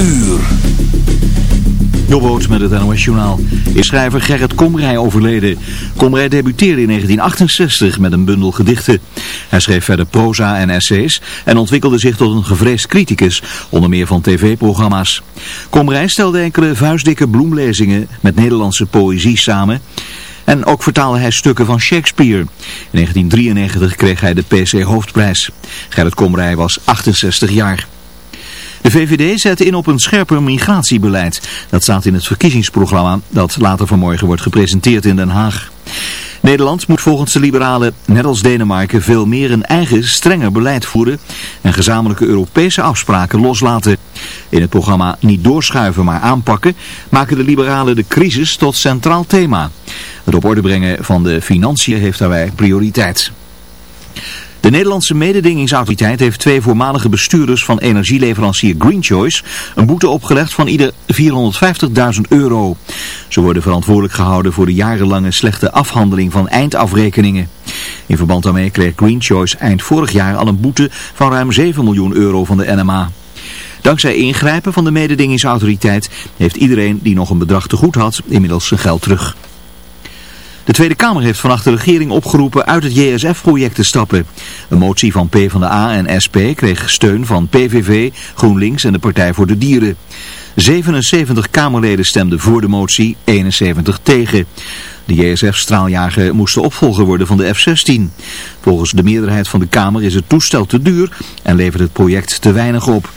uur. Jobboot met het NOS Journaal. Is schrijver Gerrit Komrij overleden. Komrij debuteerde in 1968 met een bundel gedichten. Hij schreef verder proza en essays en ontwikkelde zich tot een gevreesd criticus, onder meer van tv-programma's. Komrij stelde enkele vuistdikke bloemlezingen met Nederlandse poëzie samen... En ook vertaalde hij stukken van Shakespeare. In 1993 kreeg hij de PC Hoofdprijs. Gerrit Komrij was 68 jaar. De VVD zet in op een scherper migratiebeleid. Dat staat in het verkiezingsprogramma dat later vanmorgen wordt gepresenteerd in Den Haag. Nederland moet volgens de liberalen, net als Denemarken, veel meer een eigen strenger beleid voeren en gezamenlijke Europese afspraken loslaten. In het programma Niet doorschuiven maar aanpakken maken de liberalen de crisis tot centraal thema. Het op orde brengen van de financiën heeft daarbij prioriteit. De Nederlandse mededingingsautoriteit heeft twee voormalige bestuurders van energieleverancier Green Choice een boete opgelegd van ieder 450.000 euro. Ze worden verantwoordelijk gehouden voor de jarenlange slechte afhandeling van eindafrekeningen. In verband daarmee kreeg Green Choice eind vorig jaar al een boete van ruim 7 miljoen euro van de NMA. Dankzij ingrijpen van de mededingingsautoriteit heeft iedereen die nog een bedrag te goed had inmiddels zijn geld terug. De Tweede Kamer heeft vannacht de regering opgeroepen uit het JSF-project te stappen. Een motie van PvdA en SP kreeg steun van PVV, GroenLinks en de Partij voor de Dieren. 77 Kamerleden stemden voor de motie, 71 tegen. De JSF-straaljager moest de opvolger worden van de F-16. Volgens de meerderheid van de Kamer is het toestel te duur en levert het project te weinig op.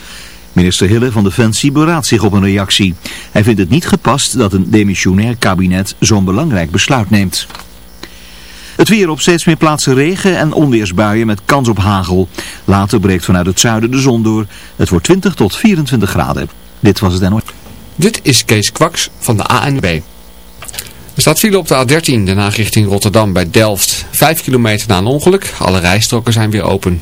Minister Hille van Defensie beraadt zich op een reactie. Hij vindt het niet gepast dat een demissionair kabinet zo'n belangrijk besluit neemt. Het weer op steeds meer plaatsen regen en onweersbuien met kans op hagel. Later breekt vanuit het zuiden de zon door. Het wordt 20 tot 24 graden. Dit was het NOS. Dit is Kees Kwaks van de ANB. Er staat file op de A13, daarna richting Rotterdam bij Delft. 5 kilometer na een ongeluk, alle rijstroken zijn weer open.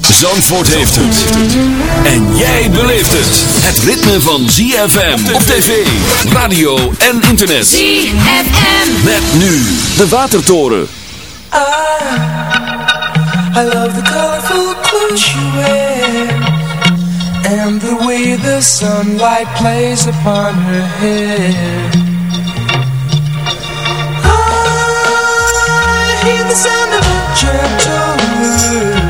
Zandvoort heeft het. En jij beleeft het. Het ritme van ZFM op tv, radio en internet. ZFM. Met nu de Watertoren. I love the colorful clothes she wears And the way the sunlight plays upon her hair I hear the sound of a gentle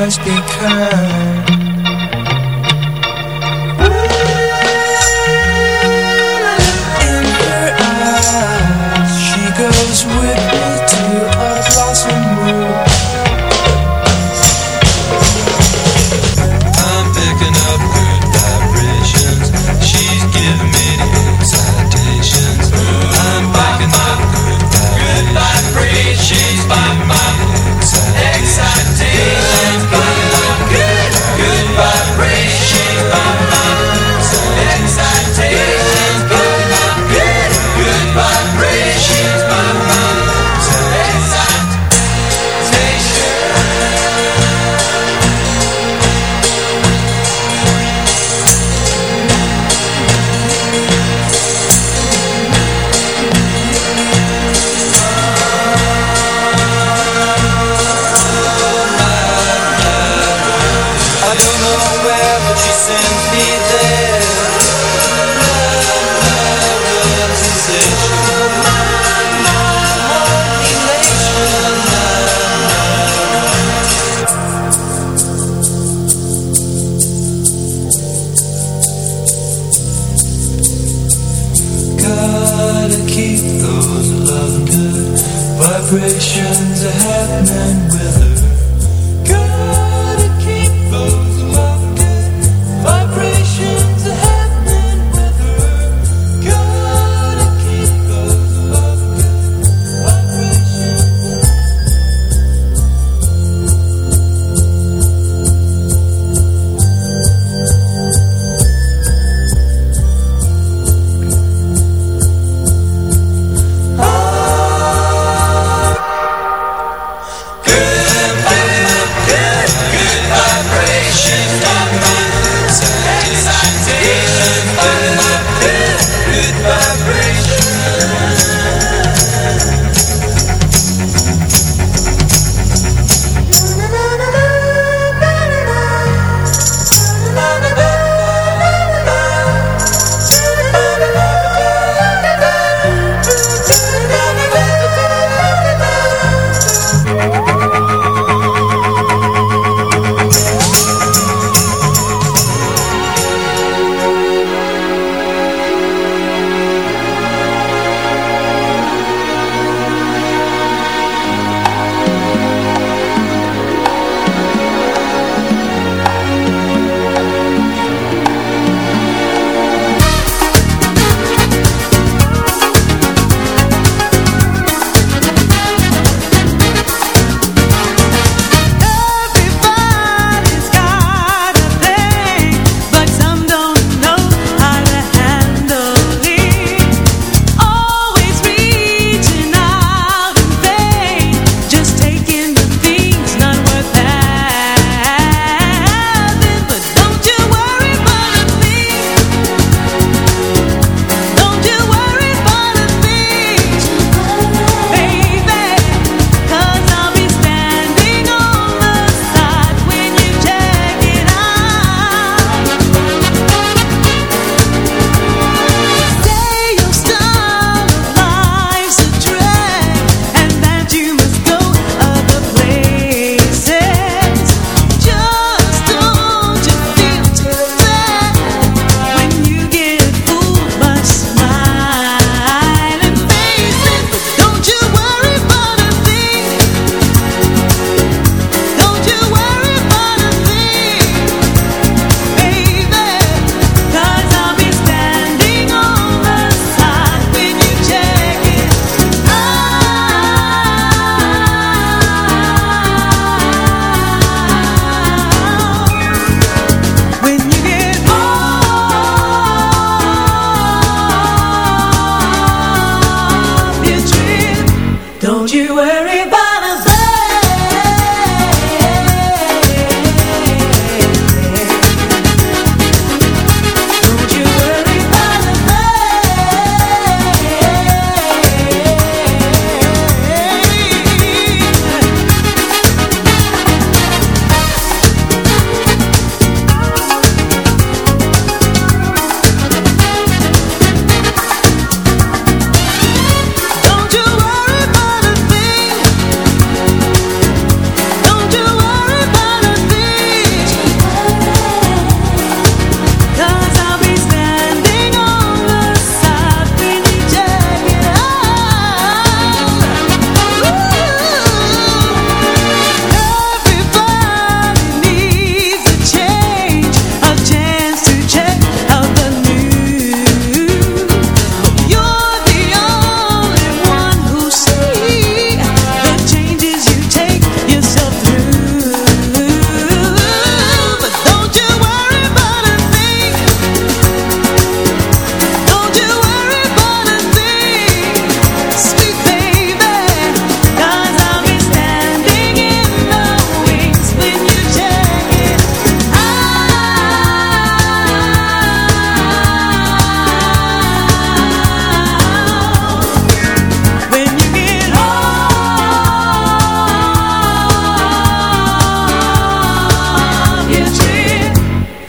Must be kind.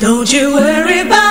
Don't you worry about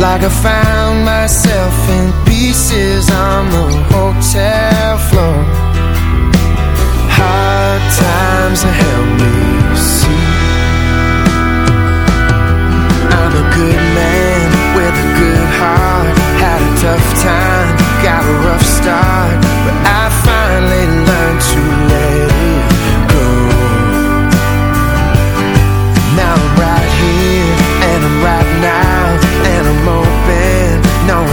Like I found myself in pieces on the hotel floor. Hard times ahead.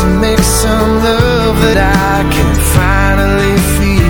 to make some love that I can finally feel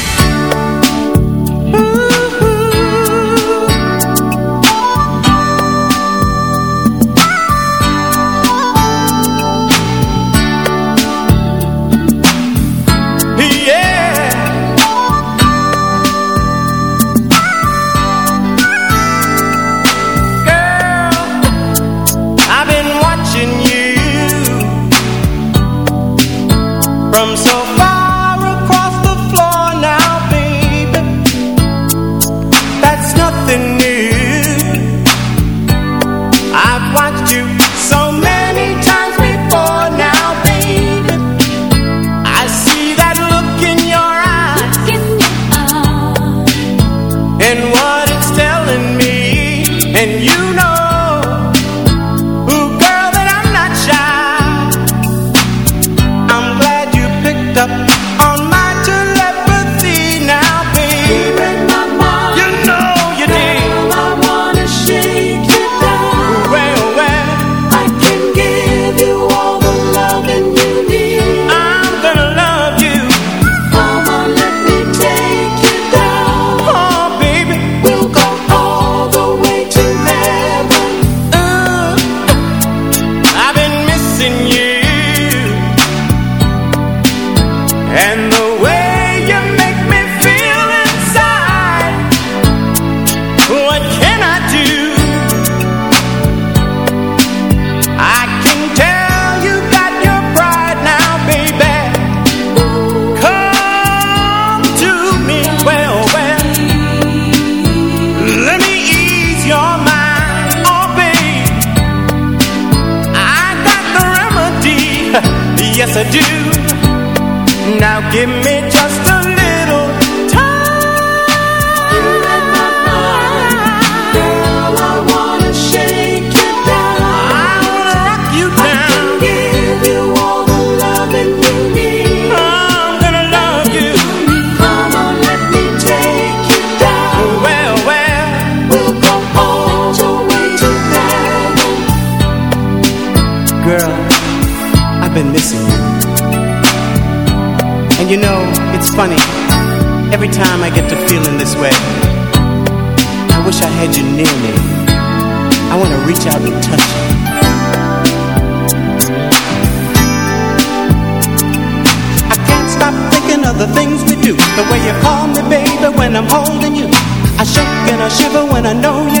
And I know you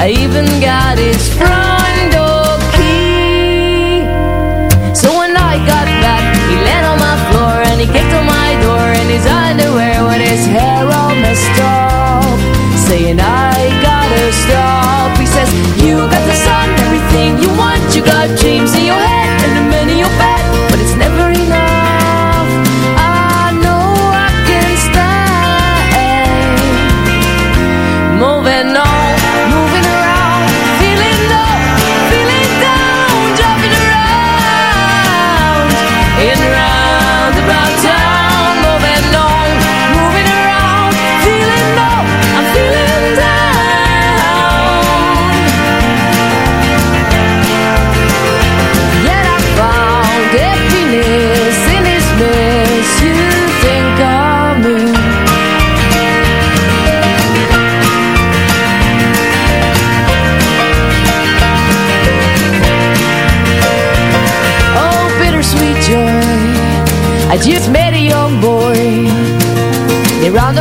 I even got his front door key. So when I got back He laid on my floor and he kicked on my door In his underwear with his hair all messed up Saying I gotta stop. He says you got the sun, everything you want You got dreams in your head.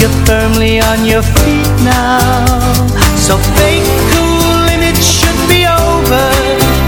you firmly on your feet now. So fake cool and it should be over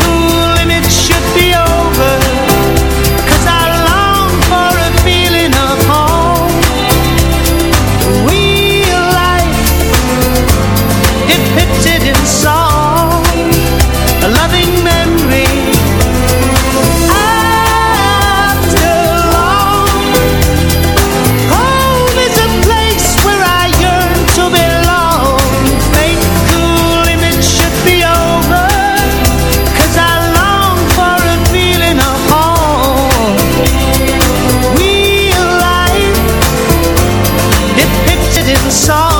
song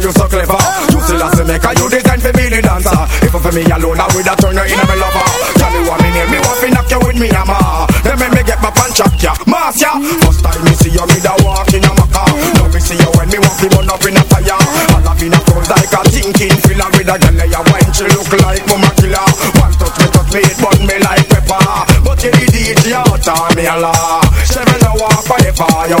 what you so clever. You still make a you design for me the dancer. If for me alone, I would have turned you in a lover. Tell you what me need, me want to knock you with me hammer. Then make me get my punch up ya, mass ya. First time me see you, me da walk in a maca. Now me see you when me walk, me burn up in a fire. All up in a front like a thinking filler with a girl ya wine, she look like mama killer. One touch me, touch me, it burn me like pepper. But you the DJ out on me a la. She me no walk for the fire,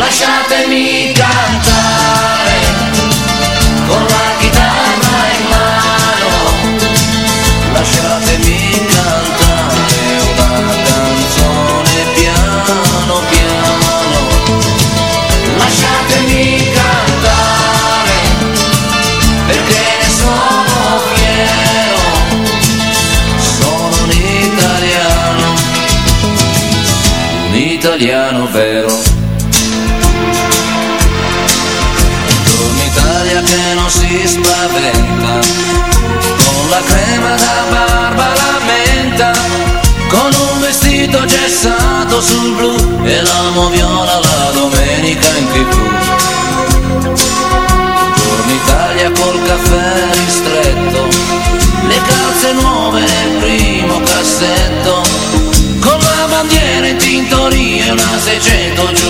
lasciatemi cantare Passiamo viola la domenica in tv. Giorno Italia col caffè ristretto Le calze nuove nel primo cassetto Con la bandiera in tintoria una 600 giù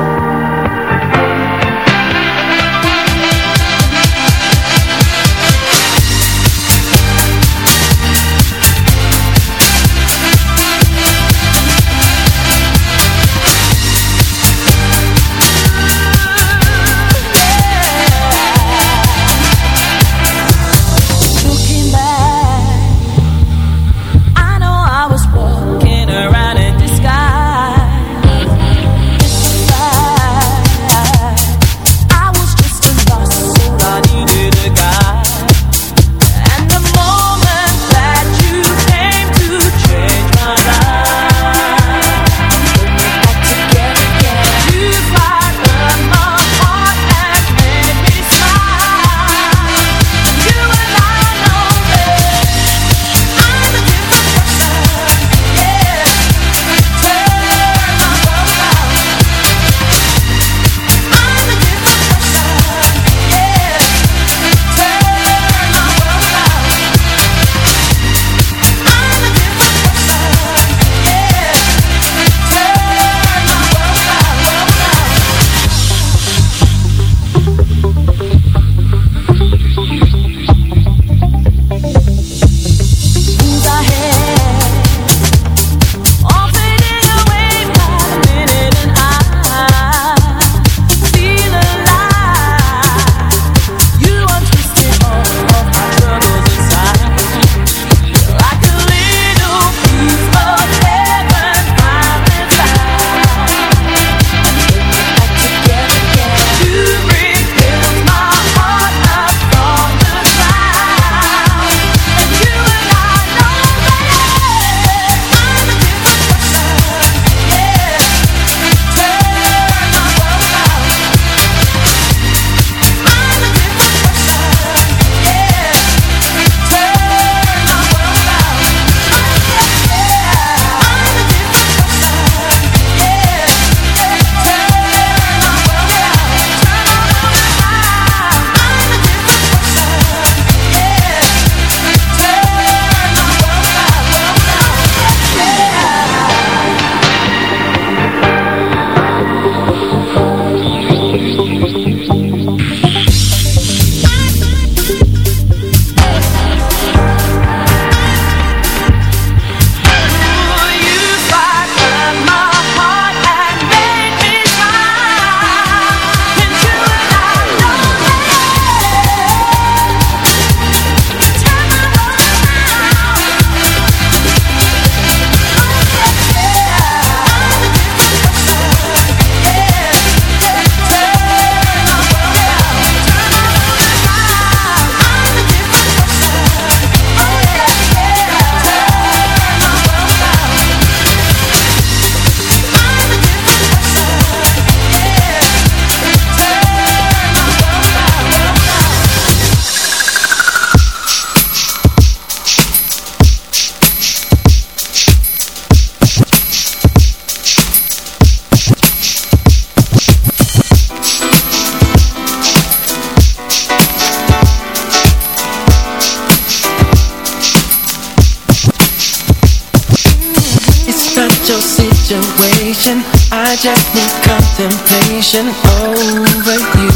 situation. I just need contemplation over you.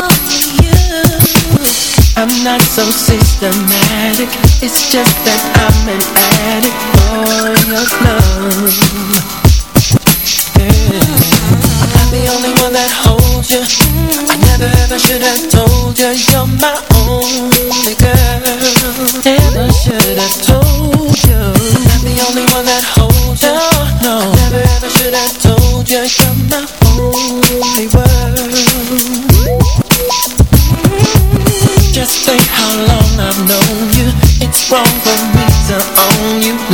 Over you I'm not so systematic. It's just that I'm an addict for your love. I'm not the only one that holds you. I never ever should have told you. You're my own It's wrong for me to own you.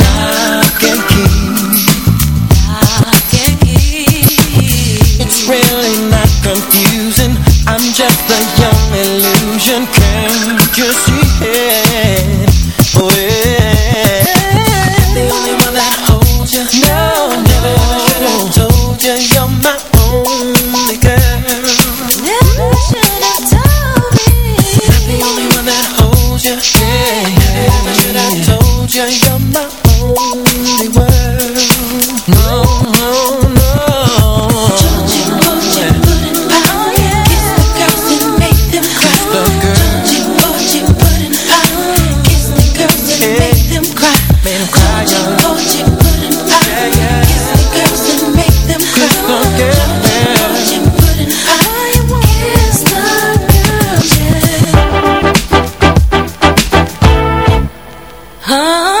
Huh?